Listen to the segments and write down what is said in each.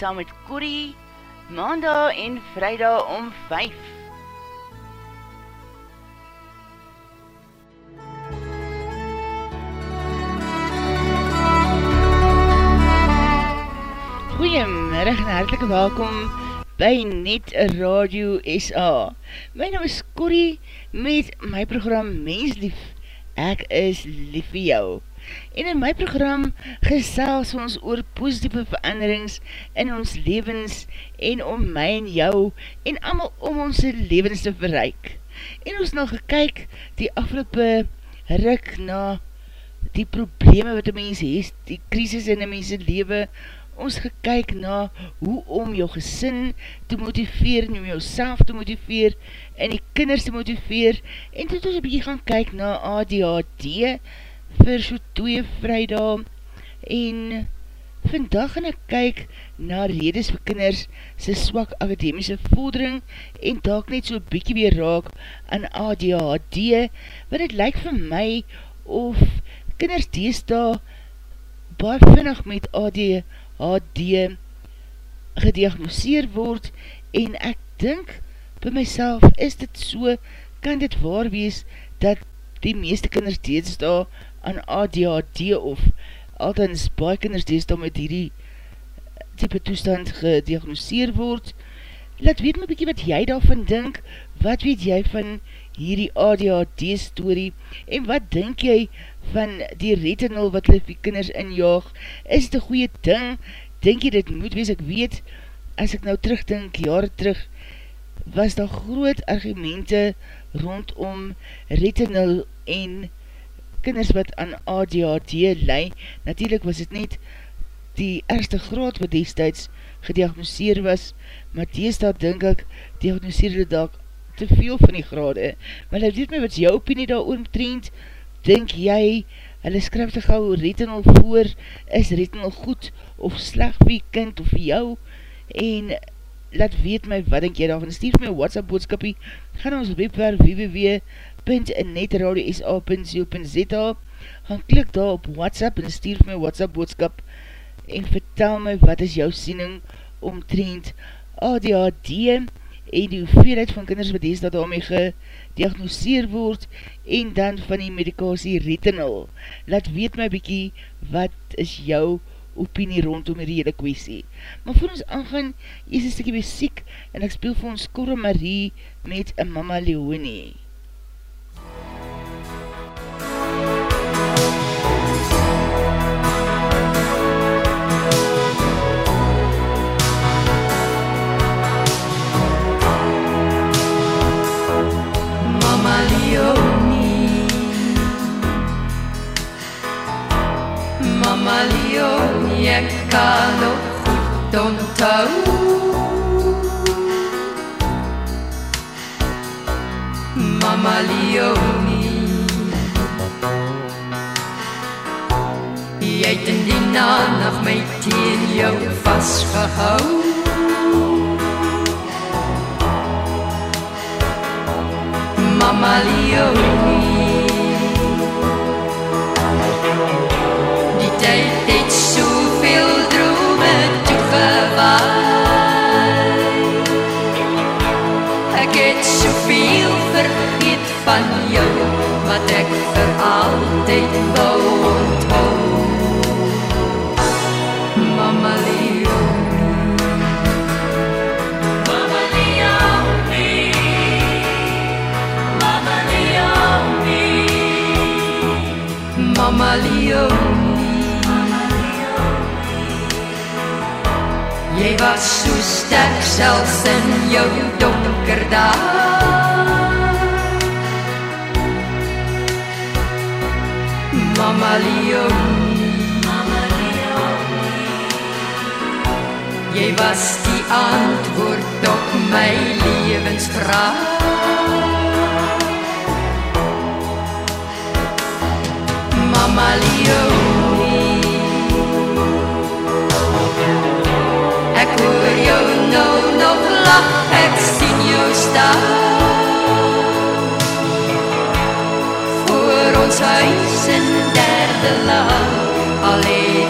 saam met Corrie, maandag en vrijdag om 5. Goeiemiddag en hartelike welkom by Net Radio SA. My naam is Corrie met my program Mens lief, ek is lief vir jou. En in my program gesels ons oor positieve veranderings in ons levens en om my en jou en amal om ons levens te verreik. En ons nou gekyk die afgelope ruk na die probleme wat die mens hees, die krisis in die mense lewe, ons gekyk na hoe om jou gesin te motiveer, en om jou self te motiveer, en die kinders te motiveer, en toe ons een bykie gaan kyk na ADHD, vir so 2 vrijdag. En vandag gaan ek kyk na redes vir kinders sy swak akademiese vordering en dalk net so bykie weer raak aan ADHD wat het lyk vir my of kinders deesda baie vinnig met ADHD gediagnoseer word en ek dink by myself is dit so, kan dit waar wees dat die meeste kinders deesda aan ADHD of althans baie kinders dees dan met hierdie type toestand gediagnoseer word. Laat weet my bykie wat jy daarvan dink, wat weet jy van hierdie ADHD story? En wat denk jy van die retinol wat hulle vir kinders injaag, is dit een goeie ding, denk jy dit moet wees, ek weet, as ek nou terugdink, jare terug, was daar groot argumente rondom retinol en retinol kinders wat aan ADHD lei, natuurlijk was het net die ergste graad wat destijds gediagnoseer was, maar deesdaad denk ek, diagnoseer hulle daak te veel van die grade. Maar hy weet my, wat jou opinie daar oomtrend? Denk jy, hulle skryf te gauw retinol voor, is retinol goed of sleg vir die kind of vir jou? En laat weet my, wat denk jy daarvan? Stuur my WhatsApp boodskapie, gaan ons webwerf www www.netradio.sa.za gaan klik daar op WhatsApp en stuur my WhatsApp boodskap en vertel my wat is jou siening omtrend ADHD en die hoeveelheid van kinders wat dees dat daarmee gediagnoseer word en dan van die medikasie retinol. Laat weet my bykie wat is jou opinie rondom die hele kwestie. Maar voor ons aangaan, is een stikkie muziek en ek speel vir ons Cora Marie met Mama Leonie. Ek kan nog goed onthou Mama Leonie. Jy het in die nacht my teen jou vastgehou Mama Leonie van jou Wat ek vir altyd wou onthou Mama Leonie Mama Leonie Mama Leonie Mama Jy was so sterk selfs in jou donker dae Mama Leonie Mama Leonie Jy was die antwoord op my lewensvraag. Mama Leonie Ek hoor jou nou nog lach, ek sien jou staan. Ons huis in derde lang, al het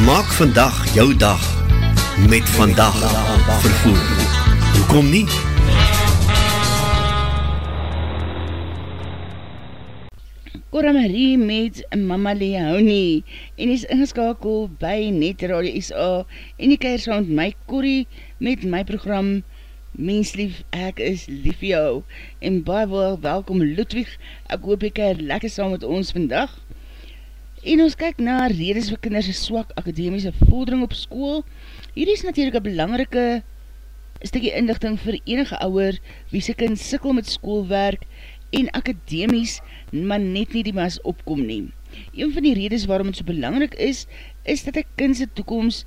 Maak vandag jou dag met vandag vervoer. Hoekom nie? Cora Marie met Mama Leonie en is ingeskakel by Net Radio SA en die keir saam met my Corrie met my program Menslief, ek is lief vir jou en baie wel welkom Ludwig, ek hoop jy keir lekker saam met ons vandag en ons kyk na redes vir kinders swak akademiese vordering op school hier is natuurlijk een belangrike stikkie inlichting vir enige ouwer wie sy kind sikkel met schoolwerk en akademies maar net nie die mas opkom neem. Een van die redes waarom het so belangrik is, is dat een kindse toekomst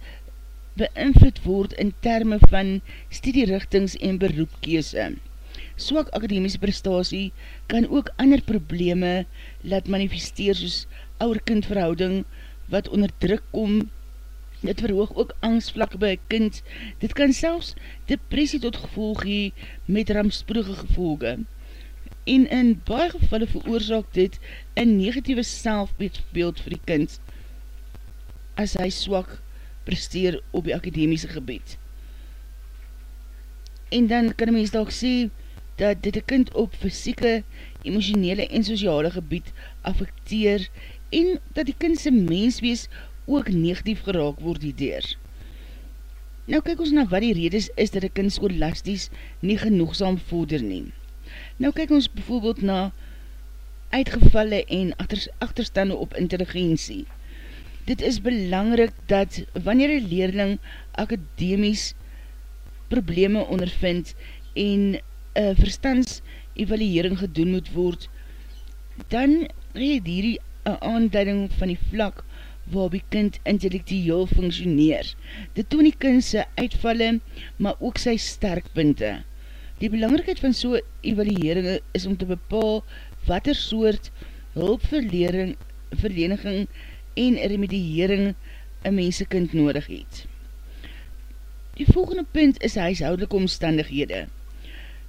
beïnvloed word in termen van studierichtings en beroepkeuse. Swak akademiese prestatie kan ook ander probleme laat manifesteer soos ouwer-kind verhouding wat onder druk kom, dit verhoog ook angstvlakke by kind, dit kan selfs depressie tot gevolg hee met ramsproege gevolge. En in baie gevalle veroorzaak dit een negatieve selfbeeld vir die kind as hy swak presteer op die akademiese gebied. En dan kan die mens dalk sê dat dit een kind op fysieke, emotionele en sociale gebied affecteer en dat die kind sy menswees ook negatief geraak word hierdeer. Nou kyk ons na wat die redes is dat die kind scholasties nie genoegzaam vorder neem. Nou kyk ons bijvoorbeeld na uitgevalle en achter, achterstande op intelligentie. Dit is belangrik dat wanneer een leerling akademies probleme ondervind en een verstandsevaluering gedoen moet word, dan het hierdie een aanduiding van die vlak waar die kind intellectueel functioneer. Dit toon die kind sy uitvalle, maar ook sy sterkpunte. Die belangrikheid van so evaluering is om te bepaal wat er soort hulpverleniging en remediering een mensekind nodig het. Die volgende punt is huishoudelike omstandighede.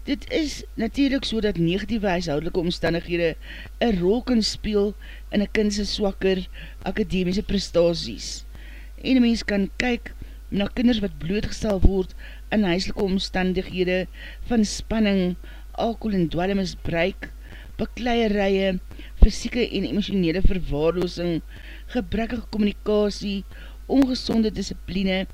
Dit is natuurlijk so dat negatieve huishoudelike omstandighede een rol kan speel in een kindse swakker akademiese prestaties. En mens kan kyk na kinders wat blootgestel word in huiselike omstandighede van spanning, alcohol en dwellemisbruik, bekleierije, fysieke en emotionele verwaarloosing, gebrekkige communicatie ongezonde discipline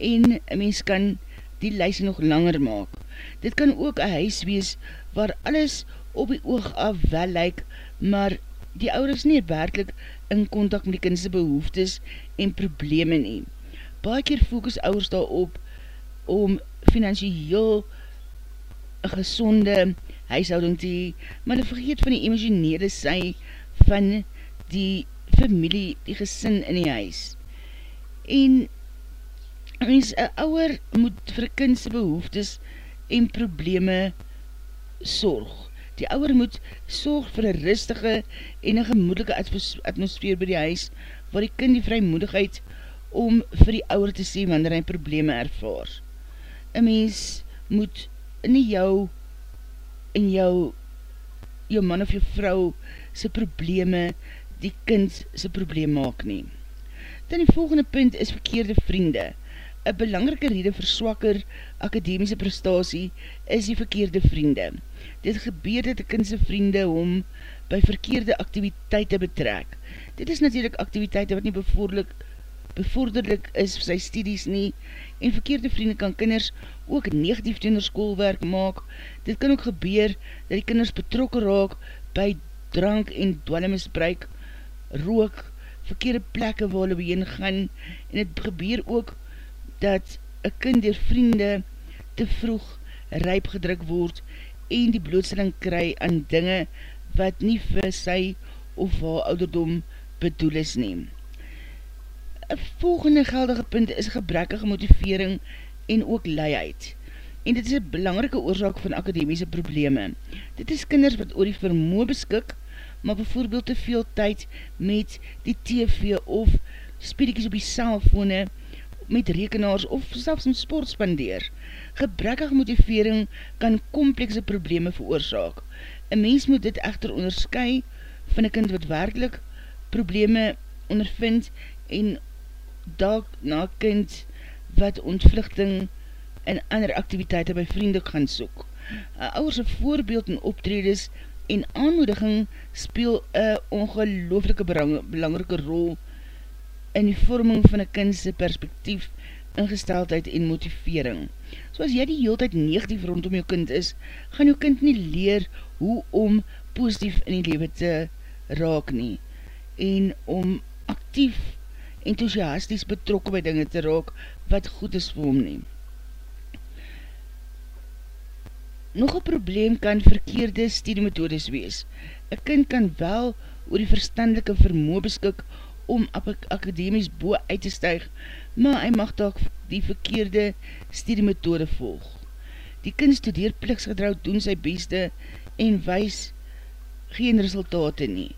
en mens kan die lijst nog langer maak. Dit kan ook een huis wees waar alles op die oog af wel lyk, maar die ouders nie werkelijk in contact met die kindse behoeftes en probleme nie. Baie keer focus ouders daarop om financieel een gezonde huishouding te hee, maar hulle vergeet van die emotionele sy van die familie, die gesin in die huis. En mens, een ouwer moet vir kindse behoeftes en probleme sorg. Die ouwer moet sorg vir een rustige en een gemoedelike atmosfeer by die huis, waar die kind die vrymoedigheid om vir die ouwer te sê wanneer hy probleme ervaar. Een mens moet nie jou in jou jou man of jou vrou sy probleme die kind sy probleem maak nie. Dan die volgende punt is verkeerde vriende. Een belangrike rede vir swakker akademiese prestatie is die verkeerde vriende. Dit gebeur dat die kindse vriende om by verkeerde activiteite betrek. Dit is natuurlijk activiteite wat nie bevorderlik, bevorderlik is vir sy studies nie en verkeerde vriende kan kinders ook negatief teender schoolwerk maak. Dit kan ook gebeur dat die kinders betrokken raak by drank en dwellemisbruik, rook, verkeerde plekke waar hulle heen gaan en het gebeur ook dat een kind door vriende te vroeg ryp gedruk word en die blootstelling kry aan dinge wat nie vir sy of haar ouderdom bedoel is neem. Een volgende geldige punt is gebrekkige motivering en ook leiheid. En dit is een belangrike oorzaak van akademiese probleme. Dit is kinders wat oor die vermoe beskik, maar bijvoorbeeld te veel tyd met die TV of speedikies op die cellfone met rekenaars of selfs in sport spandeer. Gebrekkige motivering kan komplekse probleme veroorzaak. Een mens moet dit echter onderskui van een kind wat werkelijk probleme ondervind en dalk na kind wat ontvluchting en ander activiteite by vrienden gaan soek. Ouwerse voorbeeld en optredes en aanmoediging speel een ongelooflike belangrike rol in die vorming van een kindse perspektief, ingesteldheid en motivering. So as jy die heel tyd negatief rondom jou kind is, gaan jou kind nie leer hoe om positief in die leven te raak nie en om actief, enthousiasties betrokken by dinge te raak wat goed is vir hom nie. Nog een probleem kan verkeerde studiemethodes wees. Een kind kan wel oor die verstandelike vermoe beskik om akademies boe uit te stuig, maar hy mag toch die verkeerde studiemethode volg. Die kind studeer pliksgetrouw doen sy beste en wys geen resultate nie.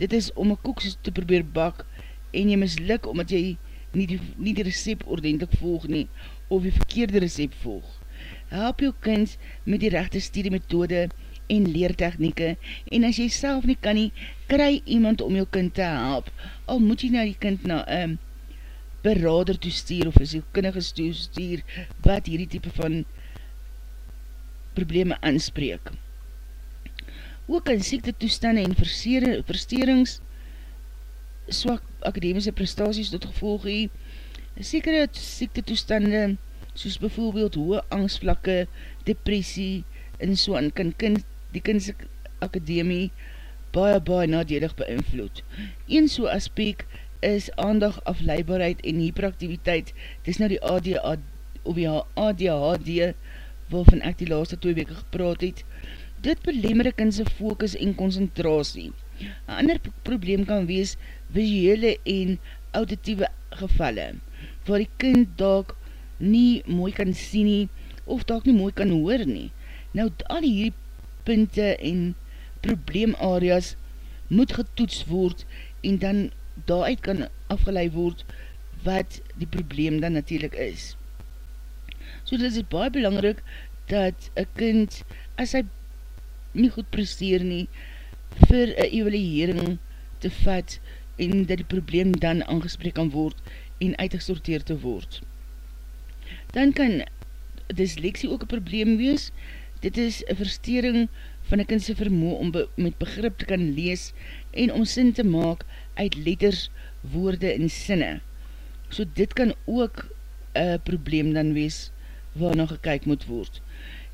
Dit is om een koekses te probeer bak en jy misluk omdat jy nie die, nie die recept ordentlik volg nie of die verkeerde recept volg. Help jou kind met die rechte studiemethode en leertechnieke en as jy self nie kan nie, kry iemand om jou kind te help. Al moet jy na die kind na een berader toestuur of een sielkundige toestuur wat hierdie type van probleme aanspreek. Ook in siekte toestande en versterings swak akademiese prestaties tot gevolg hee, sekere siekte toestande soos bijvoorbeeld hoge angstvlakke, depressie en so aan kan kind die kindse akademie baie baie nadelig beïnvloed. Een so aspek is aandag afleibaarheid en hyperaktiviteit. Dit is nou die ADHD, of die ADHD waarvan ek die laatste 2 weke gepraat het. Dit belemmer ek in sy focus en concentratie. Een ander probleem kan wees visuele en auditieve gevalle, waar die kind daak nie mooi kan sien nie, of daak nie mooi kan hoor nie. Nou, al die punte en probleemareas moet getoets word en dan daaruit kan afgeleid word wat die probleem dan natuurlijk is. So dit is baie belangrik dat een kind, as hy nie goed presteer nie, vir een evaluering te vat en dat die probleem dan aangesprek kan word en uitgesorteer te word. Dan kan dyslexie ook een probleem wees, Dit is een verstering van een kindse vermoe om be met begrip te kan lees en om sin te maak uit letters, woorde en sinne. So dit kan ook een probleem dan wees waarna gekyk moet word.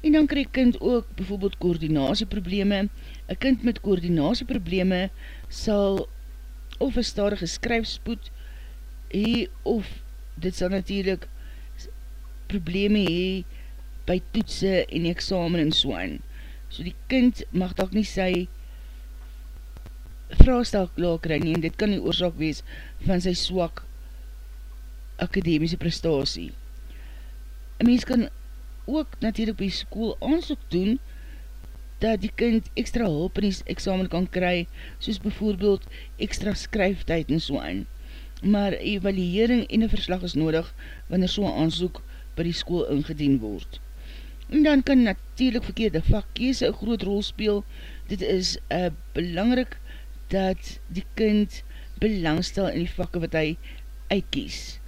En dan krijg kind ook bijvoorbeeld koordinatieprobleme. Een kind met koordinatieprobleme sal of een stadige skryfspoed hee of dit sal natuurlijk probleme hee by toetse en examen en soan. So die kind mag dat nie sy vraastel klaar kry nie en dit kan die oorzaak wees van sy swak akademiese prestatie. Een mens kan ook natuurlijk by school aanzoek doen dat die kind extra hulp in die examen kan kry, soos bijvoorbeeld extra skryftijd en so aan. Maar evaluering en een verslag is nodig wanneer so'n aanzoek by die school ingedien word. En dan kan natuurlijk verkeerde vakkeese een groot rol speel. Dit is uh, belangrijk dat die kind belangstel in die vakke wat hy uitkies.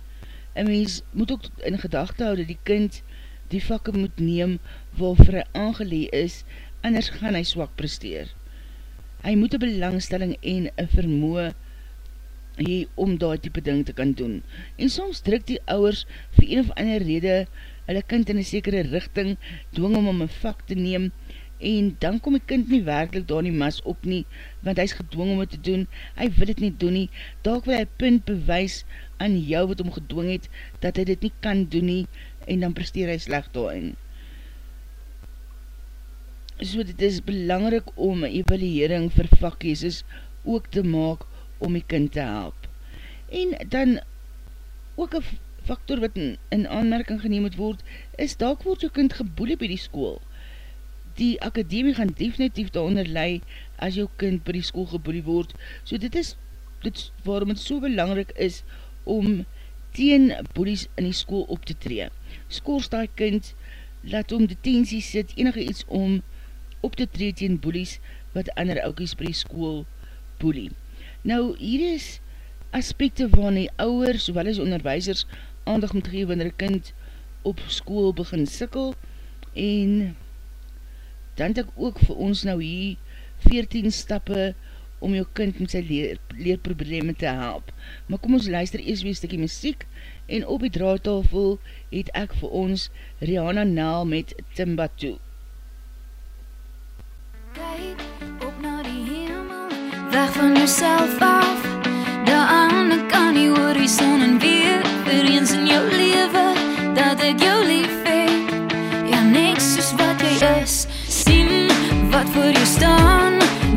En mens moet ook in gedachte hou dat die kind die vakke moet neem waarvoor hy aangelee is, anders gaan hy swak presteer. Hy moet een belangstelling en een vermoe hee om daar type ding te kan doen. En soms druk die ouwers vir een of ander rede hulle kind in een sekere richting dwing om om een vak te neem en dan kom die kind nie werkelijk daar nie mas op nie, want hy is gedwong om het te doen, hy wil het nie doen nie, daar wil hy punt bewys aan jou wat om gedwong het, dat hy dit nie kan doen nie, en dan presteer hy slecht daarin. So dit is belangrik om een evaluering vir vakkeeses ook te maak om die kind te help. En dan ook een factor wat in, in aanmerking geneem moet word, is dalk word jou kind geboelie by die school. Die akademie gaan definitief daaronder lei as jou kind by die school geboelie word. So dit is dit waarom het so belangrik is om teen boelies in die school op te tree skors die kind, laat om detentie sit, enige iets om op te tree teen boelies, wat ander oukies by die school boelie. Nou, hier is aspekte van die ouwer, sowel as onderwijsers, aandag moet geef wanneer een kind op school begin sikkel, en dan het ek ook vir ons nou hier 14 stappe om jou kind met sy leer, leerprobleme te help. Maar kom ons luister eers weer stikkie muziek, en op die draadtafel het ek vir ons Rihanna Nel met Timbatu. Kijk op na die hemel, weg van jouself af, daar aan kan die horizon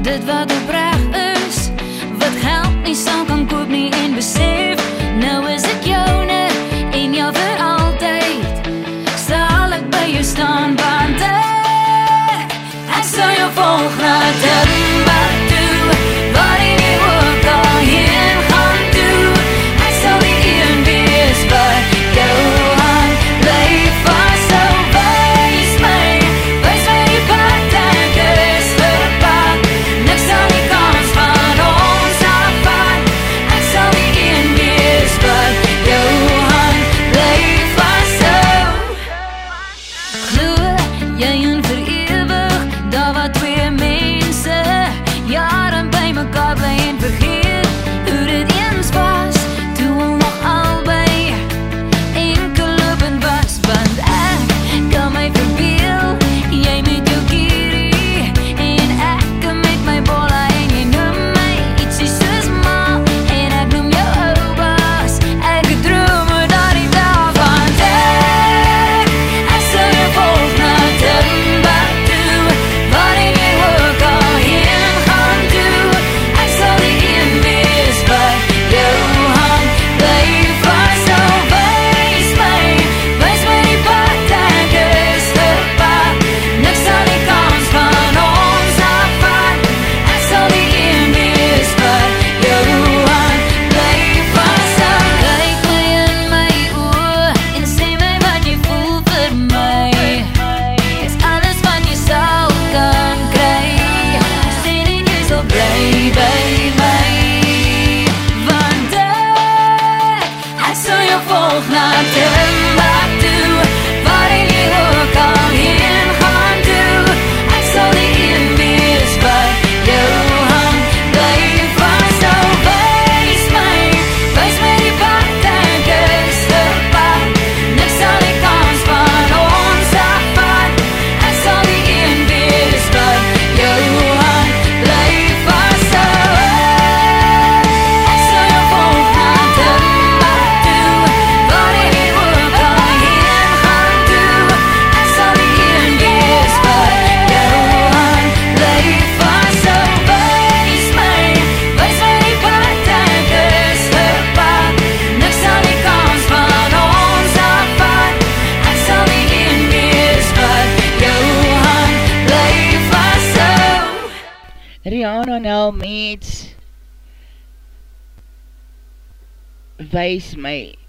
dit wat oprecht is, wat geld nie sal kan koop nie en besef, nou is ek jou net, jou vir altyd. Sal ek by jou staan want ek Ek sal jou volg na Timbuktu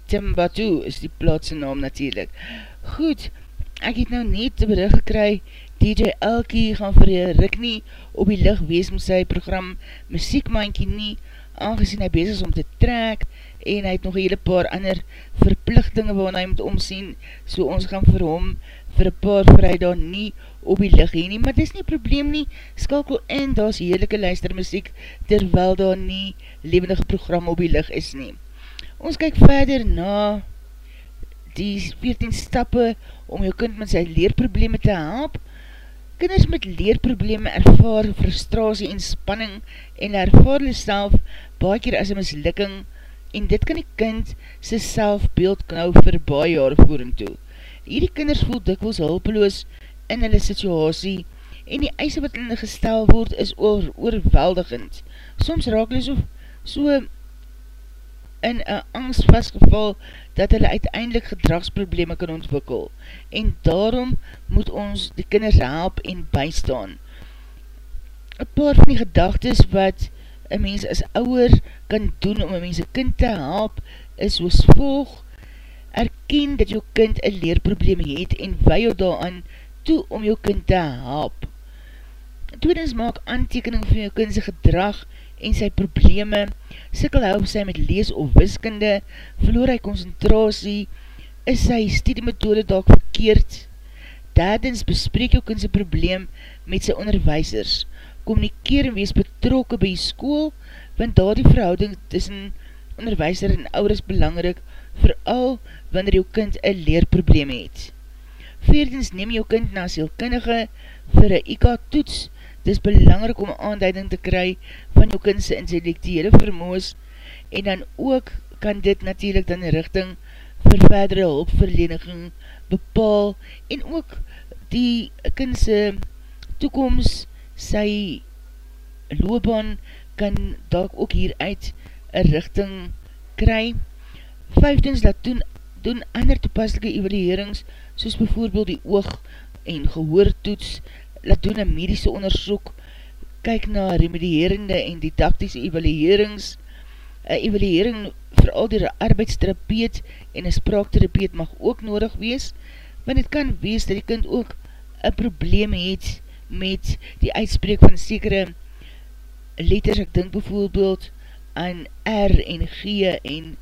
Timbatu is die plaatse naam natuurlijk. Goed, ek het nou net te bericht gekry, DJ Elkie gaan vir die rik nie op die licht wees met sy program Muziekmankie nie, aangezien hy bezig is om te trek, en hy het nog hele paar ander verplichtinge waarna hy moet omsien, so ons gaan vir hom vir een paar vrijdag nie op die licht heen nie, maar dis nie probleem nie, skakel in, daar is heerlijke luistermuziek, terwyl daar nie levendige program op die licht is nie. Ons kyk verder na die 14 stappe om jou kind met sy leerprobleme te help. Kinders met leerprobleme ervaar frustratie en spanning en ervaar hulle self baie keer as een mislukking en dit kan die kind sy selfbeeld kan hou vir baie jare voering toe. Hierdie kinders voel dikwels hulpeloos in hulle situasie en die eise wat hulle gestel word is oor, oorweldigend. Soms raak hulle so, so in een angst vastgeval dat hulle uiteindelik gedragsprobleme kan ontwikkel en daarom moet ons die kinders help en bystaan. Een paar van die gedagtes wat een mens as ouwer kan doen om een mens een kind te help is soos volg erken dat jou kind een leerprobleem het en wij jou daaraan toe om jou kind te help. Tweedens maak aantekening van jou kindse gedrag en sy probleme, sikkel hy op sy met lees of wiskunde, verloor hy concentratie, is sy studiemethode dalk verkeerd. Derdens bespreek jou kind sy probleem met sy onderwijsers, communikeer en wees betrokke by school, want daar die verhouding tussen onderwijser en ouders belangrik, vooral wanneer jou kind een leerprobleem het. Veerdens neem jou kind na sielkundige vir een IK-toets, Dit is belangrik om aanduiding te kry van jou kindse intellectuele vermoos en dan ook kan dit natuurlijk dan in richting vir verdere hulpverleniging bepaal en ook die kindse toekomst sy loopbaan kan dalk ook hieruit een richting kry. Vijftens, laat doen, doen ander toepaslike evaluerings soos bijvoorbeeld die oog en gehoortoets laat doen een medische onderzoek, kyk na remedierende en didactische evaluerings, een evaluering vooral door een arbeidsterapeut en een spraakterapeut mag ook nodig wees, want het kan wees dat die kind ook een probleem het met die uitspreek van sekere letters, ek dink bijvoorbeeld aan R en G en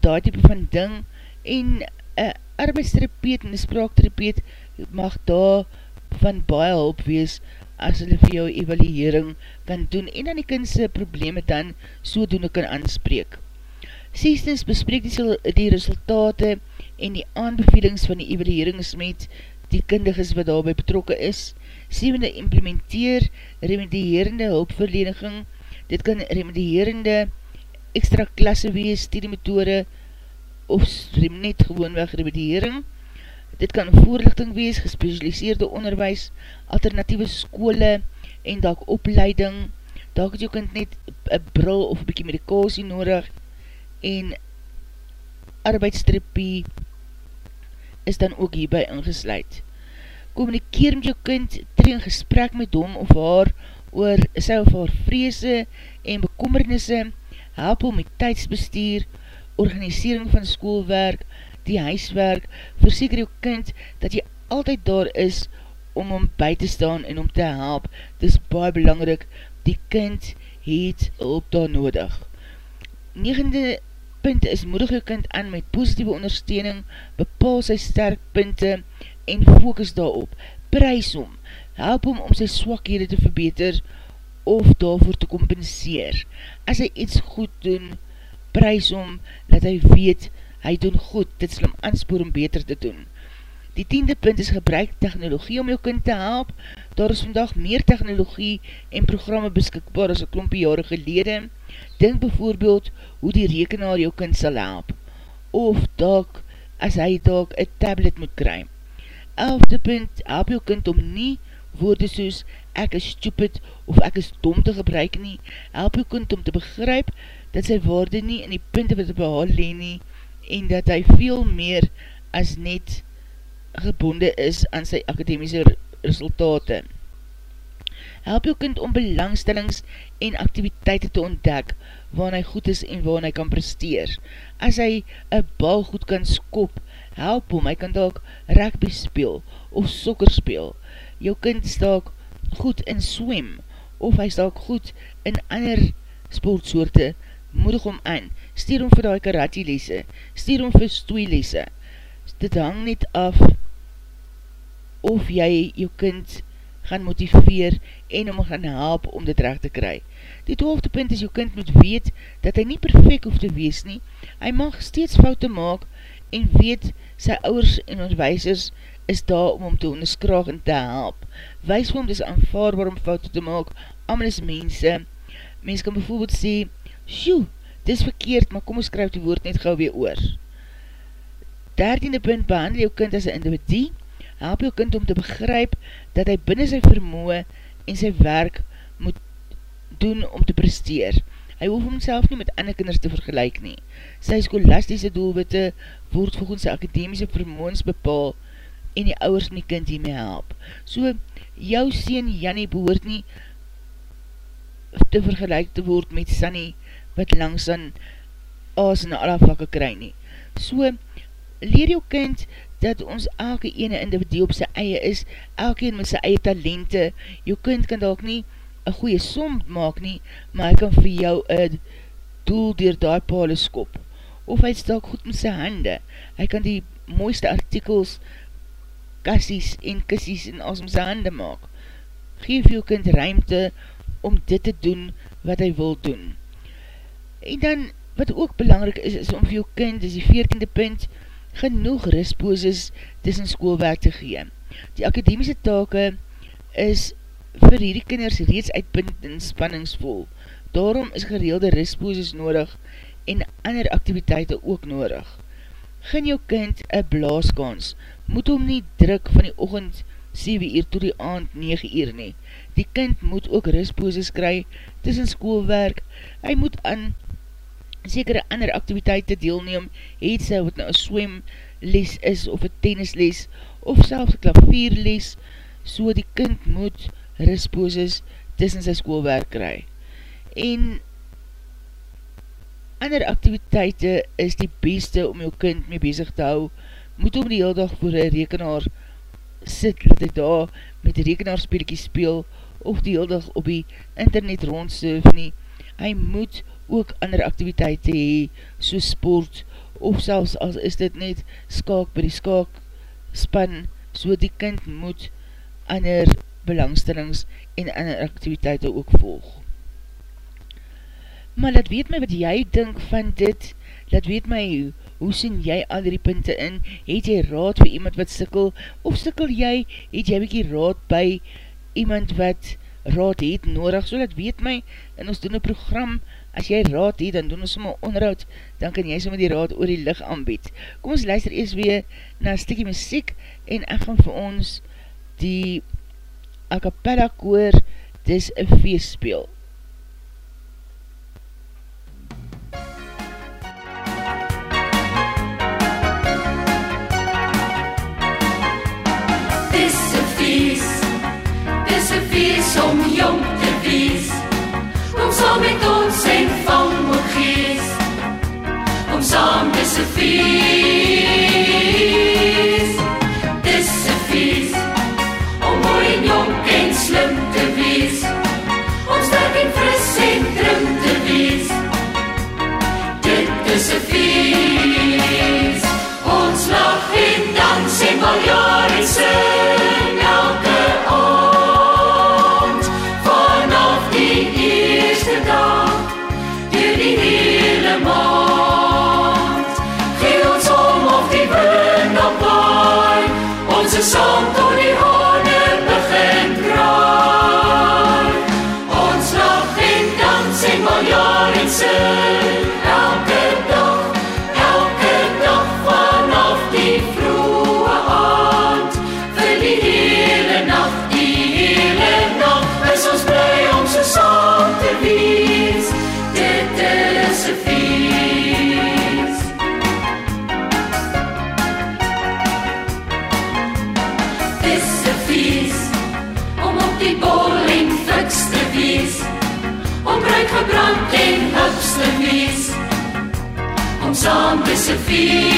daar type van ding, en een arbeidsterapeut en een spraakterapeut mag daar van baie hulp wees as hulle vir jou evaluering kan doen en dan die kindse probleme dan so doen kan aanspreek. Sestens bespreek die, die resultate en die aanbevelings van die evaluerings met die kindiges wat daarby betrokke is. Sevende implementeer remedierende hulpverleniging. Dit kan remedierende extra klasse wees, studiemethode of net gewoonweg remediering. Dit kan voorlichting wees, gespecialiseerde onderwijs, alternatieve skole en dalk opleiding. Dalk het jou kind net een bril of een bykie medikasie nodig en arbeidstripie is dan ook hierby ingesluid. Communikeer met jou kind, tree in gesprek met hom of haar oor sy of haar vreese en bekommernisse, help hom met tijdsbestuur, organisering van schoolwerk, die huiswerk, verseker jou kind dat jy altyd daar is om om by te staan en om te help. Dit is baie belangrik, die kind het hulp daar nodig. Negende punt is moedig jou kind aan met positieve ondersteuning, bepaal sy sterk punte en focus daarop. Prijs om, help om om sy swakhede te verbeter of daarvoor te compenseer. As hy iets goed doen, prijs om, dat hy weet, hy doen goed, dit sal hom aanspoor om beter te doen. Die tiende punt is gebruik technologie om jou kind te help, daar is vandag meer technologie en programme beskikbaar as een klompie jare gelede, denk bijvoorbeeld hoe die rekenaar jou kind sal help, of dalk as hy dalk een tablet moet kry. Elfde punt, help jou kind om nie woorde soos ek is stupid of ek is dom te gebruik nie, help jou kind om te begryp dat sy woorde nie in die punte wat hy behaal leen nie, en dat hy veel meer as net gebonde is aan sy akademiese resultate. Help jou kind om belangstellings en activiteite te ontdek, waar hy goed is en waar hy kan presteer. As hy een bal goed kan skop, help hom, hy kan dalk rugby speel of sokker speel. Jou kind is dalk goed in swem of hy is dalk goed in ander sportsoorte, moedig hom aan, stuur hom vir die karate lese, stuur hom vir stoei lese. Dit hang net af of jy jou kind gaan motiveer en om gaan help om dit recht te kry. Die twaalfde punt is jou kind moet weet dat hy nie perfect hoef te wees nie. Hy mag steeds foute maak en weet sy ouwers en onderwijsers is daar om hom te onderskraag en te help. Wees vir hom dis aanvaarbaar om foute te maak, amal is mense. Mens kan bijvoorbeeld sê, Sjoe, dis verkeerd, maar kom ons skryf die woord net gauw weer oor. Dertiende punt, behandel jou kind as een individu, help jou kind om te begryp dat hy binnen sy vermoe en sy werk moet doen om te presteer. Hy hoef homself nie met ander kinders te vergelijk nie. Sy skolastiese doelwitte word volgens sy akademiese vermoens bepaal en die ouwers nie kind hiermee help. So, jou sien Jannie behoort nie te vergelijk te word met Sunny wat langs aan aas en alle vlakke kry nie. So, leer jou kind dat ons elke ene individu op sy eie is, elke een met sy eie talente, jou kind kan dalk nie een goeie som maak nie, maar hy kan vir jou een doel dier daar pale skop. Of hy stak goed met sy hande, hy kan die mooiste artikels, kassies en kissies en as met sy hande maak. Geef jou kind ruimte om dit te doen wat hy wil doen. En dan, wat ook belangrijk is, is om vir jou kind, is die veertiende punt, genoeg risposes tussen schoolwerk te gee. Die akademiese take is vir hierdie kinders reeds uitpunt en spanningsvol. Daarom is gereelde risposes nodig en ander activiteite ook nodig. Gin jou kind een blaaskans, moet hom nie druk van die ochend 7 uur tot die aand 9 uur nie. Die kind moet ook risposes kry tussen schoolwerk, hy moet aan sekere ander activiteite deelneem, het sy wat nou een swemles is, of een tennisles, of selfs een klavierles, so die kind moet risposes tussen sy schoolwerk kry. En ander activiteite is die beste om jou kind mee bezig te hou, moet om die heel dag voor een rekenaar sit, dat hy daar met die rekenaarspeelkie speel, of die heel dag op die internet rondsurf nie, hy moet ook ander activiteite hee, so sport, of selfs as is dit net skaak by die skaak span, so die kind moet ander belangstellings en ander activiteite ook volg. Maar laat weet my wat jy dink van dit, laat weet my hoe sien jy al die punte in, het jy raad vir iemand wat sikkel, of sikkel jy, het jy bykie raad by iemand wat raad het nodig, so laat weet my, en ons doen een program, as jy raad het, dan doen ons sommer onderhoud, dan kan jy sommer die raad oor die licht aanbied. Kom ons luister eers weer na stikkie muziek, en ek gaan vir ons die a cappella koor, dis een feest speel. wees om jong te wees. Kom saam met ons en gees. Kom saam, dis 'n fees. Dis 'n fees. Om mooi en jong en slim te wees. Om sterk en fris en trim te wees. Dit is 'n fees. Ons lag en dans en al jare sing is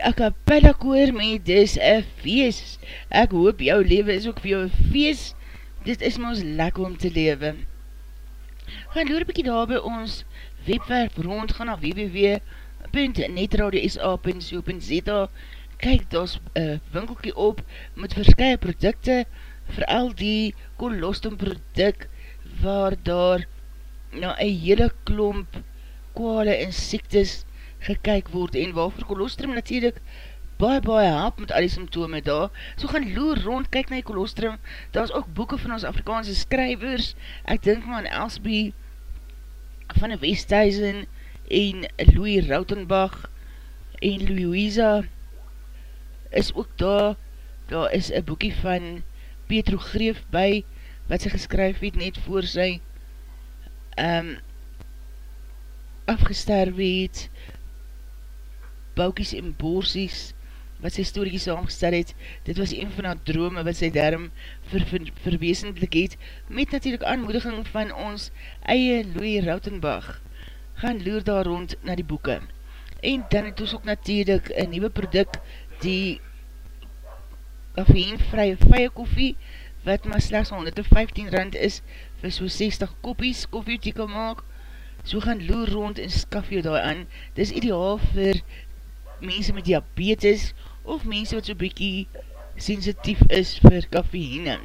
Die a cappella koor met Dis a Feest. Ek hoop jou leven is ook vir jou een feest. Dit is ons lekker om te lewe. Gaan loer bykie daar by ons webwerf rond, gaan na www.netradiosa.co.za Kyk, daar is een winkelkie op met verskye producte, vooral die kolostum product, waar daar na een hele klomp kwale en siektes gekyk word en waarvoor kolostrum natuurlijk baie baie help met al die symptome daar. So gaan loer rond, kyk na die kolostrum. Daar is ook boeken van ons Afrikaanse skrywers. Ek dink maar aan Elsby van die Westhuizen en Louis Rautenbach en Louisa is ook daar. Daar is een boekie van Petro Greef by wat sy geskryf het net voor sy um, afgesterwe het boukies en borsies wat sy storiekie saamgestel het, dit was een van haar drome wat sy daarom ver, ver, verweesendlik het, met natuurlijk aanmoediging van ons eie Louis Rautenbach. Gaan loer daar rond na die boeken. En dan het ons ook natuurlijk een nieuwe product, die kaffeenvrije vye koffie, wat maar slechts 115 rand is, vir so 60 koppies koffie jy kan maak, so gaan loer rond en skaf jou daar aan. Dit is ideaal vir mense met diabetes, of mense wat so bykie sensitief is vir kaffeine.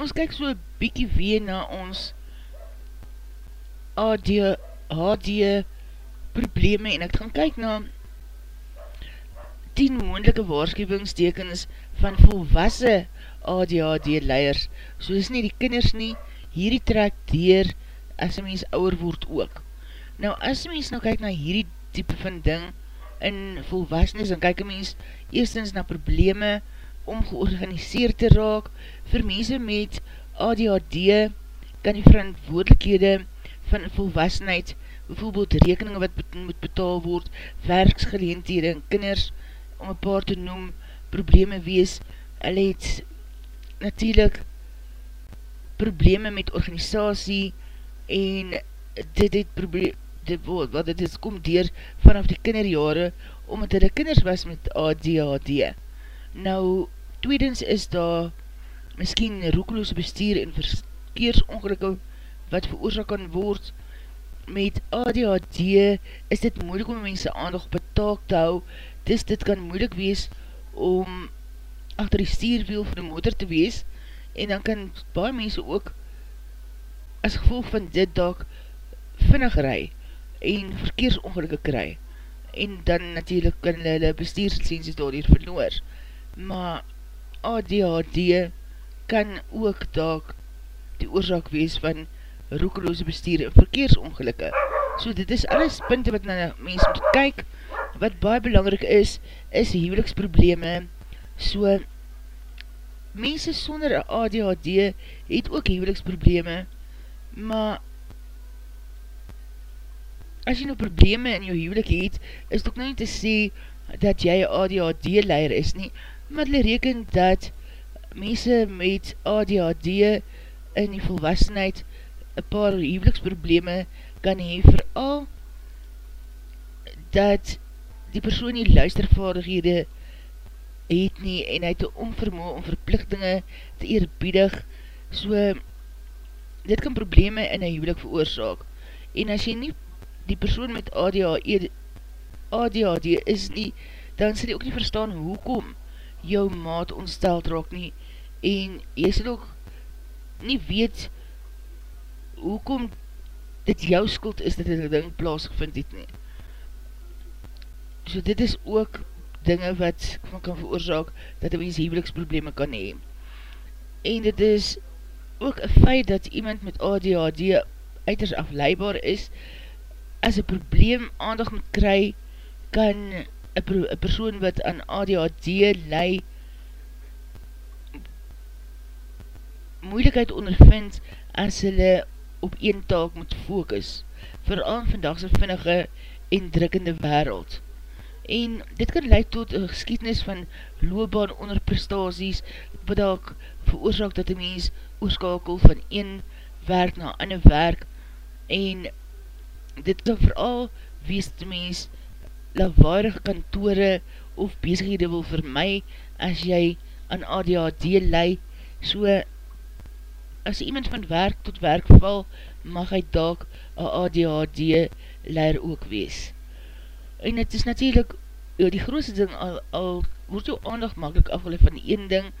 Ons kyk so bykie weer na ons ADHD probleme en ek gaan kyk na 10 moendelike waarschuwingstekens van volwasse ADHD leiers. So is nie die kinders nie, hierdie trek dier as een mens ouwer word ook. Nou as een mens nou kyk na hierdie type van ding in volwassenes, dan kyk een mens eerstens na probleme om georganiseerd te raak. Vir mense met ADHD kan die verantwoordelikhede van volwassenheid, bijvoorbeeld rekeninge wat moet betaal word, werksgeleendhede en kinders, om een paar te noem, probleme wees, hulle het natuurlijk probleme met organisatie en dit het probleem wat dit is, kom dier vanaf die kinderjare, omdat hulle kinders was met ADHD. Nou, tweedens is daar miskien roekeloose bestuur en verkeersongelukke wat veroorzaak kan word. Met ADHD is dit moeilik om mense aandag op taak te hou, dis dit kan moeilik wees om achter die stierwiel van die motor te wees, en dan kan baie mense ook as gevolg van dit dag vinnig rij en verkeersongelukke kry. En dan natuurlijk kan hulle bestuurslicensies daar hier verloor. Maar ADHD kan ook daak die oorzaak wees van roekeloze bestuur en verkeersongelukke. So dit is alles punte wat na mens moet kyk. Wat baie belangrik is is huweliksprobleme. So mense sonder ADHD het ook huweliksprobleme, maar as jy nou probleme in jou huwelik het, is het ook nou nie te sê dat jy ADHD-leier is nie, maar hulle reken dat mense met ADHD in die volwassenheid een paar huweliksprobleme kan hee, vooral dat die persoon die luistervaardighede het nie en hy het een onvermoe om verplichtinge te eerbiedig, so dit kan probleme in een huwelik veroorzaak. En as jy nie die persoon met ADHD, ADHD is nie, dan sal jy ook nie verstaan hoekom jou maat ontsteld raak nie, en jy sal ook nie weet hoekom dit jou skuld is dat dit ding plaasgevind het nie. So dit is ook dinge wat kan veroorzaak dat die mens huweliksprobleme kan hee. En dit is ook een feit dat iemand met ADHD uiters afleibaar is, as een probleem aandag moet kry, kan een persoon wat aan ADHD lei, moeilikheid ondervind as hulle op een taak moet focus, vooral in vandagse vinnige en drukkende wereld. En dit kan leid tot een geskiednis van loopbaan onder prestaties, wat ook veroorzaak dat die mens oorskakel van een werk na ander werk, en dit kan vooral wees die mens lawaarige kantore of bezighede wil vir my as jy aan ADHD lei, so as iemand van werk tot werk val, mag hy daak een ADHD leir ook wees. En het is natuurlijk, ja, die grootste ding, al, al word jou aandag makkelijk afgeleid van die een ding,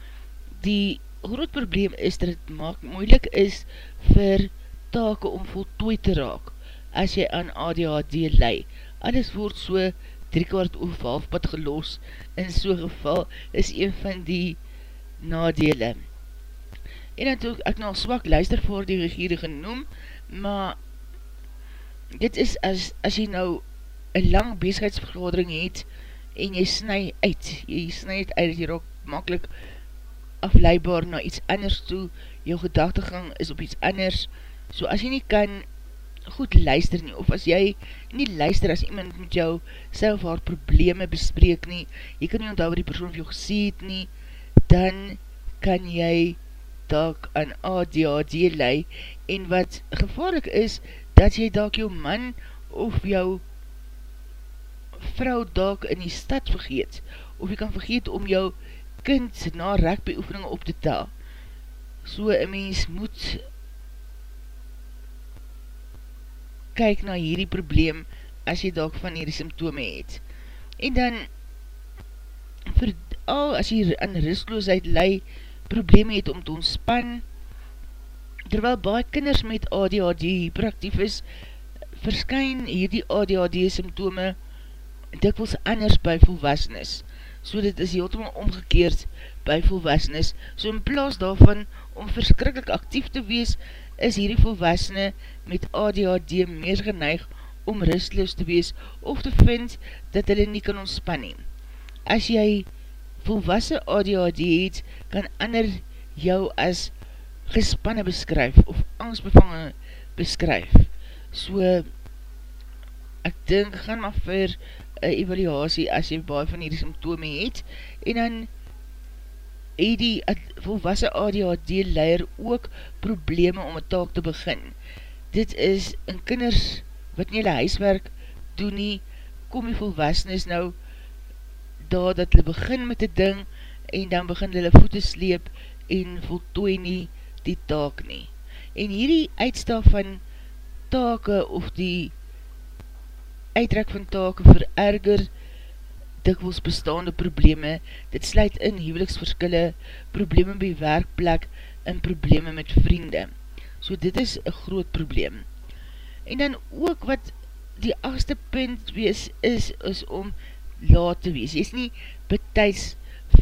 die groot probleem is dat het maak, moeilik is vir take om voltooi te raak as jy aan ADHD lei. Alles word so driekwart of halfpad gelos, in so geval is een van die nadele. En natuurlijk, ek nou swak luister voor die regierde genoem, maar dit is as, as jy nou een lang bezigheidsvergadering het, en jy snu uit, jy snu het uit, jy raak makkelijk afleibaar na iets anders toe, jou gedachtegang is op iets anders, so as jy nie kan goed luister nie, of as jy nie luister as iemand met jou self haar probleme bespreek nie, jy kan nie onthou wat die persoon vir jou gesê het nie, dan kan jy dalk aan ADHD lei, en wat gevaarlik is, dat jy dalk jou man of jou vrou dalk in die stad vergeet, of jy kan vergeet om jou kind na rugby oefening op te tel. So een mens moet kyk na hierdie probleem as jy dalk van hierdie symptome het. En dan, vir al as jy aan rustloosheid lei, probleme het om te ontspan, terwyl baie kinders met ADHD hyperactief is, verskyn hierdie ADHD symptome dikwels anders by volwassenes, so dit is heeltemal omgekeerd by volwassenes, so in plaas daarvan om verskrikkelijk actief te wees, is hierdie volwassene met ADHD meer geneig om rustloos te wees of te vind dat hulle nie kan ontspan neem. As jy volwassen ADHD het, kan ander jou as gespanne beskryf of angstbevangen beskryf. So, ek dink, gaan maar vir een evaluatie as jy baie van hierdie symptome het, en dan die volwassen ADHD leier ook probleme om een taak te begin. Dit is in kinders wat nie hulle huiswerk doen nie, kom die volwassenes nou daar dat hulle begin met die ding en dan begin hulle voete sleep en voltooi nie die taak nie. En hierdie uitstaf van take of die uitrek van take vererger dikwels bestaande probleme, dit sluit in huweliksverskille, probleme by werkplek en probleme met vriende. So dit is een groot probleem. En dan ook wat die achtste punt wees is, is om laat te wees. Jy is nie betijds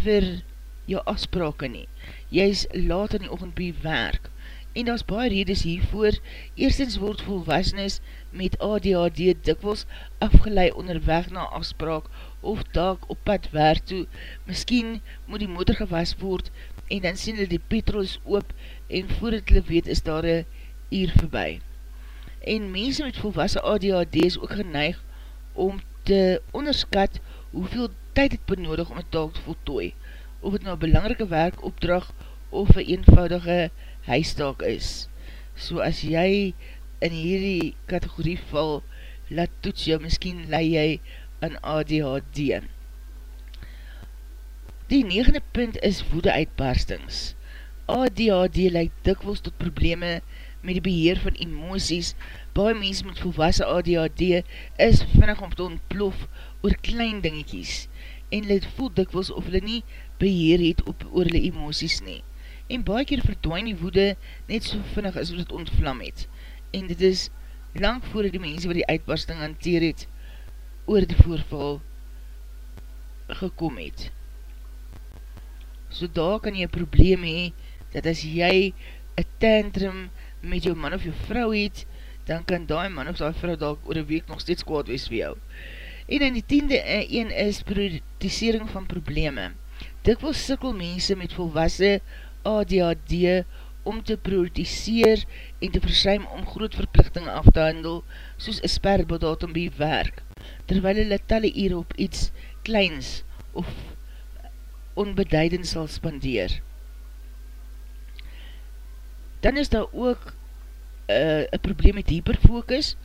vir jou afsprake nie. Jy is laat in die oogend by werk. En daar is baie redes hiervoor. Eerstens word volwassenes met ADHD dikwels afgeleid onderweg na afspraak of dalk op pad werk toe, miskien moet die motor gewas word en dan sien hulle die petrol is oop en voordat hulle weet is daar een uur voorbij. En mense met volwassen ADHD is ook geneig om te onderskat hoeveel tyd het benodig om een taak te voltooi, of het nou belangrike werkopdrag of een eenvoudige huistaak is. So as jy in hierdie kategorie val, laat toets jou, miskien lei jy aan ADHD. Die negende punt is woede uitbarstings. ADHD leid dikwels tot probleme met die beheer van emoties. Baie mens met volwassen ADHD is vinnig om te ontplof oor klein dingetjies en hulle voel dikwels of hulle nie beheer het op oor hulle emoties nie. En baie keer verdwijn die woede net so vinnig as wat het ontvlam het. En dit is lang voor die mense wat die uitbarsting hanteer het oor die voorval gekom het. So daar kan jy probleem hee dat as jy een tantrum met jou man of jou vrou het, dan kan die man of die vrou daar oor een week nog steeds kwaad wees vir jou. En in die tiende een is prioritisering van probleme. Dikwels sikkel mense met volwasse ADHD om te prioritiseer en te versuim om groot verplichting af te handel, soos een sperbedatum by werk, terwyl hulle talle uur op iets kleins of onbeduidend sal spandeer. Dan is daar ook uh, een probleem met hyperfocus,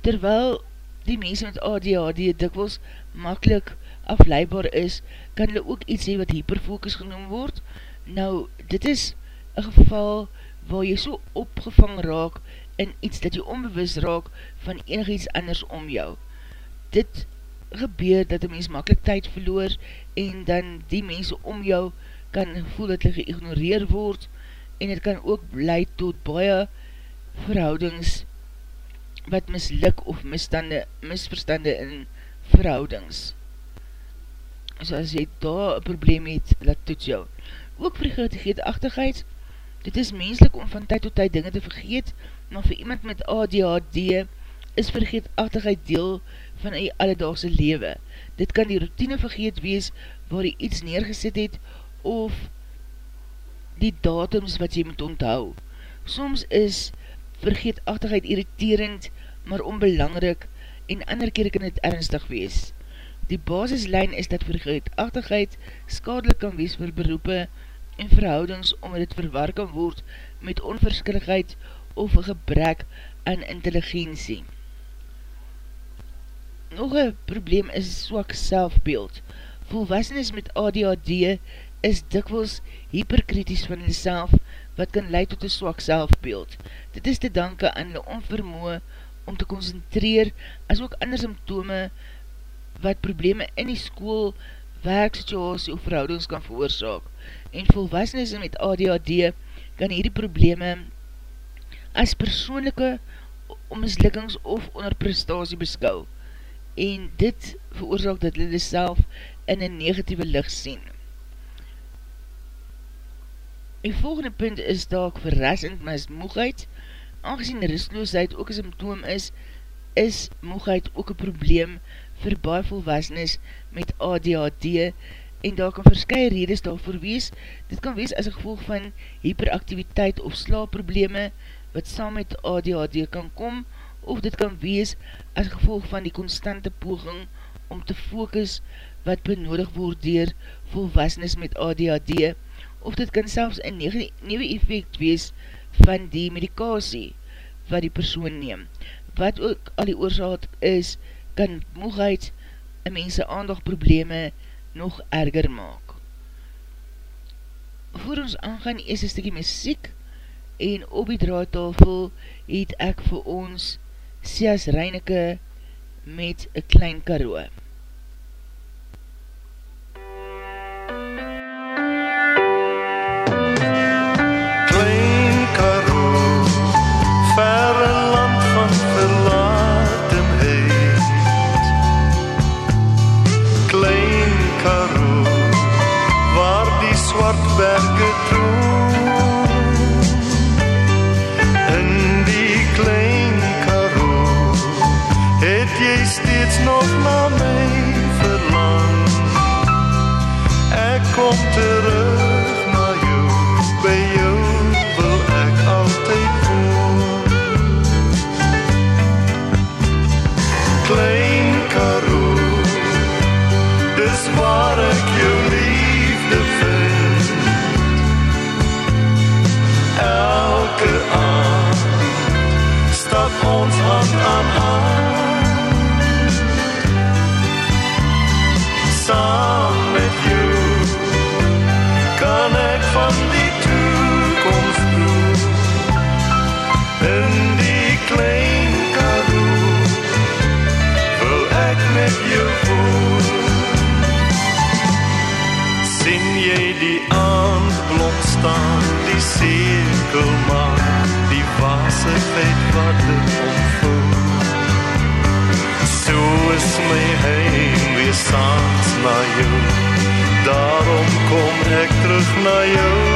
terwyl die mense met ADHD dikwels makkelijk afleibaar is, kan hulle ook iets hee wat hyperfocus genoem word. Nou, dit is een geval waar jy so opgevang raak in iets dat jy onbewus raak van enig iets anders om jou. Dit gebeur dat die mens makkelijk tyd verloor en dan die mense om jou kan voel dat hulle geignoreer word en het kan ook leid tot baie verhoudings wat misluk of misstande, misverstande in verhoudings. So as jy daar een probleem het, laat toets jou. Ook vir die geetachtigheid, dit is menslik om van tyd tot tyd dinge te vergeet, maar vir iemand met ADHD is vergeetachtigheid deel van die alledaagse lewe. Dit kan die routine vergeet wees waar jy iets neergeset het of die datums wat jy moet onthou. Soms is vergeetachtigheid irriterend maar onbelangrik en ander keer kan het ernstig wees. Die basislijn is dat vergeetachtigheid skadelik kan wees vir beroepe en verhoudings omdat het verwar kan word met onverskilligheid of gebrek aan intelligentie. Nog een probleem is swak selfbeeld. Volwassenes met ADHD is dikwels hyperkritisch van die self wat kan leid tot een swak selfbeeld. Dit is te danke aan die onvermoe om te concentreer as ook ander symptome wat probleme in die school, werksituasie of verhoudings kan veroorzaak. En volwassenes met ADHD kan hierdie probleme as persoonlijke mislukkings of onderprestatie beskou. En dit veroorzaak dat hulle self in een negatieve licht sien. Die volgende punt is daak verrassend, maar is moegheid, aangezien rustloosheid ook een symptoom is, is moegheid ook een probleem vir baie volwassenes met ADHD en daar kan verskye redes daarvoor wees. Dit kan wees as gevolg van hyperactiviteit of slaapprobleme wat saam met ADHD kan kom of dit kan wees as gevolg van die constante poging om te focus wat benodig word dier volwassenes met ADHD of dit kan selfs een nieuwe effect wees van die medikasie wat die persoon neem. Wat ook al die oorzaad is, kan moegheid en mense aandagprobleme nog erger maak. Voor ons aangaan is een stukje muziek en op die draadtafel het ek vir ons Sias Reineke met een klein karoe. Na jou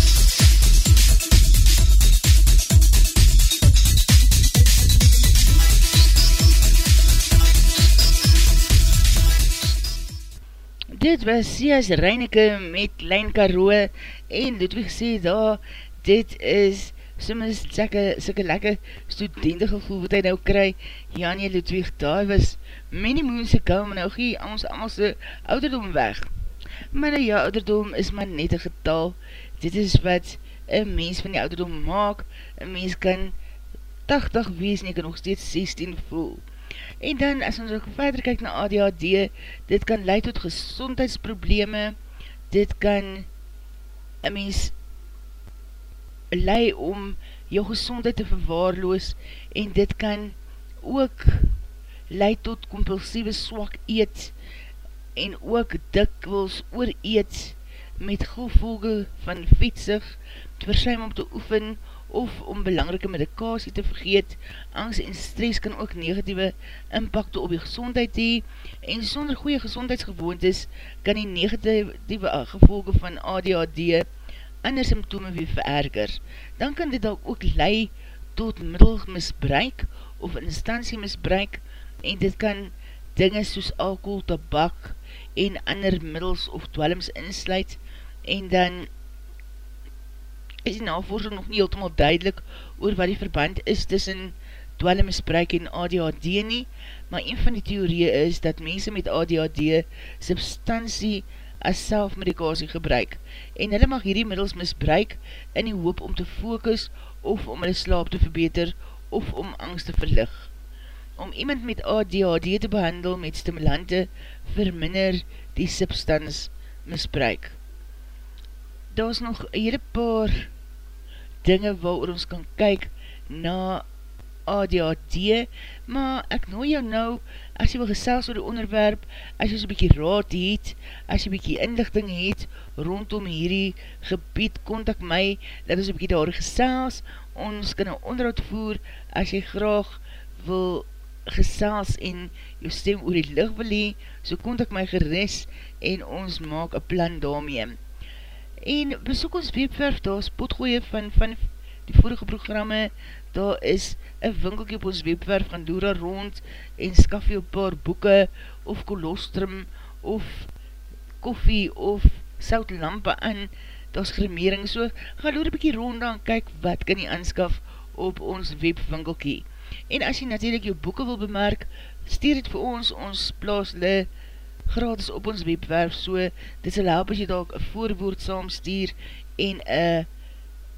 Dit was Sias Reineke met Lijn Karoo en Ludwig sê daar, dit is soms sikke, sikke lekker studentengevoel wat hy nou kry. Janie Ludwig, daar was many moons ago, maar nou gee ons allemaal sy ouderdom weg. Maar nou ja, ouderdom is maar net een getal. Dit is wat een mens van die ouderdom maak. Een mens kan 80 wees en jy kan nog steeds 16 voel. En dan, as ons ook verder kyk na ADHD, dit kan leid tot gezondheidsprobleme, dit kan een mens lei om jou gezondheid te verwaarloos, en dit kan ook leid tot compulsieve swak eet, en ook dikwils oor eet, met gevolge van vetsig, te versuim om te oefen, of om belangrike medikasie te vergeet, angst en stress kan ook negatieve impacte op die gezondheid hee, en sonder goeie gezondheidsgewoontes kan die negatieve gevolge van ADHD ander symptome weer vererger. Dan kan dit ook lei tot middelmisbruik of instantiemisbruik en dit kan dinge soos alcohol, tabak en ander middels of dwellings insluit en dan is die navorsing nog nie heeltemal duidelik oor wat die verband is tussen dwellemisbruik en ADHD nie, maar een van die theorieën is dat mense met ADHD substantie as selfmedikasie gebruik en hulle mag hierdie middels misbruik in die hoop om te focus of om hulle slaap te verbeter of om angst te verlig. Om iemand met ADHD te behandel met stimulante verminder die substans misbruik. Daar is nog hele paar dinge waar ons kan kyk na ADHD, maar ek nooi jou nou, as jy wil gesels oor die onderwerp, as jy so bykie raad het, as jy bykie inlichting het, rondom hierdie gebied, kontak my, dat ons bykie daar gesels, ons kan een onderhoud voer, as jy graag wil gesels en jou stem oor die licht wil hee, so kontak my geris, en ons maak een plan daarmee. En besoek ons webwerf, daar is potgooie van, van die vorige programme, daar is een winkelkie op ons webwerf, gaan door daar rond en skaf jy een paar boeken of kolostrum of koffie of soutlampe aan, daar is grimering, so ga door een bykie rond dan, kyk wat kan jy aanskaf op ons webwinkelkie. En as jy natuurlijk jou boeken wil bemerk, stuur het vir ons, ons plaas le gratis op ons webwerf, so dit sal help as jy daar een voorwoord saamstuur en een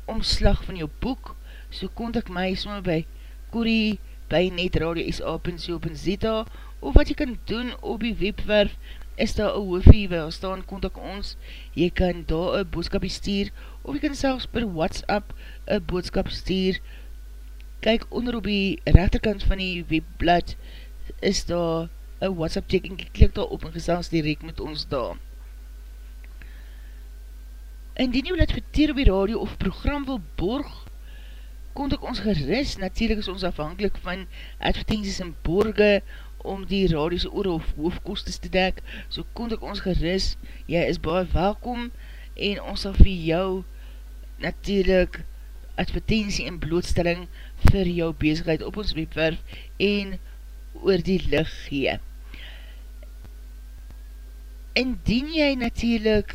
omslag van jou boek, so kontak my sommer by Corrie by netradio.sa.co.za of wat jy kan doen op die webwerf is daar een hoofie waar staan kontak ons, jy kan daar een boodskap stuur of jy kan selfs per whatsapp een boodskap stuur. Kyk onder op die rechterkant van die webblad is daar een whatsapp check en klik daar op en gesels direct met ons daar. Indien jy wil adverteer op die radio of program wil borg, kontak ons geris, natuurlijk is ons afhankelijk van advertenties en borge om die radiose oor of hoofdkostes te dek, so kontak ons geris, jy is baie welkom en ons sal vir jou natuurlijk advertentie en blootstelling vir jou bezigheid op ons webwerf en oor die licht gee. Indien jy natuurlijk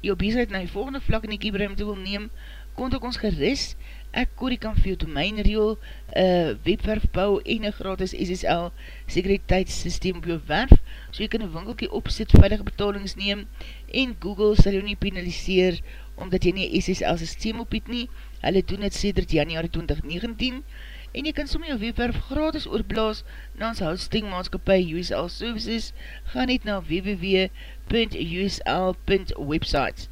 jou bezigheid na die volgende vlak in die kieberuimte wil neem, kontak ons geris, ek Corrie kan vir jou domein reel, uh, webwerf bou en een gratis SSL sekuriteitssysteem op jou werf, so jy kan een winkelkie opzet, veilige betalings neem, en Google sal jou nie penaliseer, omdat jy nie SSL systeem opbied nie, hulle doen het sedert januari 2019, en jy kan som jou webwerf gratis oorblaas na ons hostingmaatskapie USL Services, ga net na www.usl.websites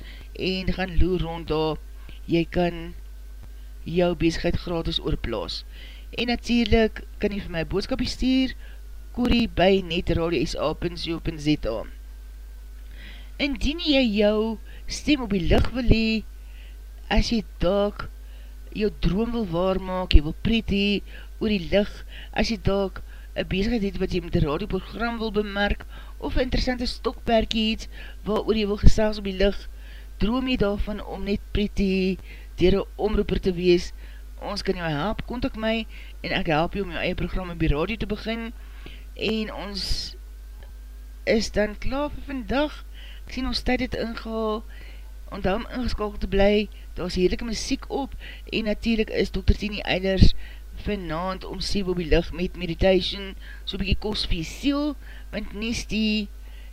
en gaan loer rond daar, jy kan jou bezigheid gratis oorblaas. En natuurlijk kan jy vir my boodskapie stuur, Corrie by netradio.sa.co.za Indien jy jou stem op die licht wil hee, as jy daak jou droom wil waarmaak, jy wil pret hee oor die licht, as jy dalk een bezigheid het wat jy met die radioprogram wil bemerk, of een interessante stokperkie het, waar oor jy wil gesels op die licht, droom jy daarvan om net pret hee, dier een omroeper te wees, ons kan jou help, kontak my, en ek help jy om jou eie program op die radio te begin, en ons is dan klaar vir vandag, ek sien ons tyd het ingehaal, onthou om ingeskakeld te bly, daar is heerlijke muziek op, en natuurlijk is Dr. Tini Eilers vanavond om 7 op die licht met meditation, so bykie kost vir siel, want nies die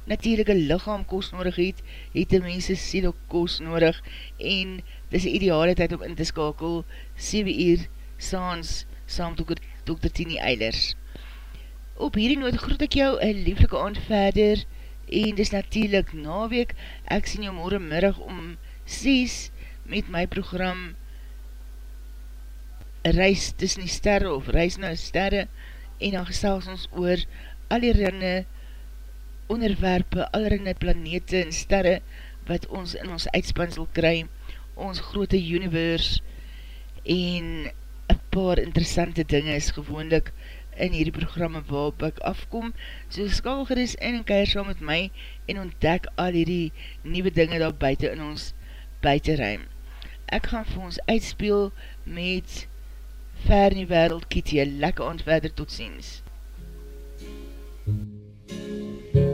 natuurlijke lichaam kost nodig het, het die mense siel ook kost nodig, en dis die ideale tyd om in te skakel, 7 uur saans, saam Dr. Dr. Tini Eilers. Op hierdie noot groet ek jou een lieflike aand verder, en dis natuurlijk naweek, ek sien jou morgen middag om 6 met my program Reis tussen die sterre of Reis na die sterre en dan gesels ons oor al die rinne onderwerpe, al rinne planete en sterre wat ons in ons uitspansel kry, ons grote universe en paar interessante dinge is gewoonlik in hierdie programme waarop ek afkom, so skakel geris in en keir saam met my en ontdek al hierdie nieuwe dinge daar buiten in ons buitenruim. Ek gaan vir ons uitspeel met Ver in die Wereld Kitty, lekker aand verder, tot ziens. Sila te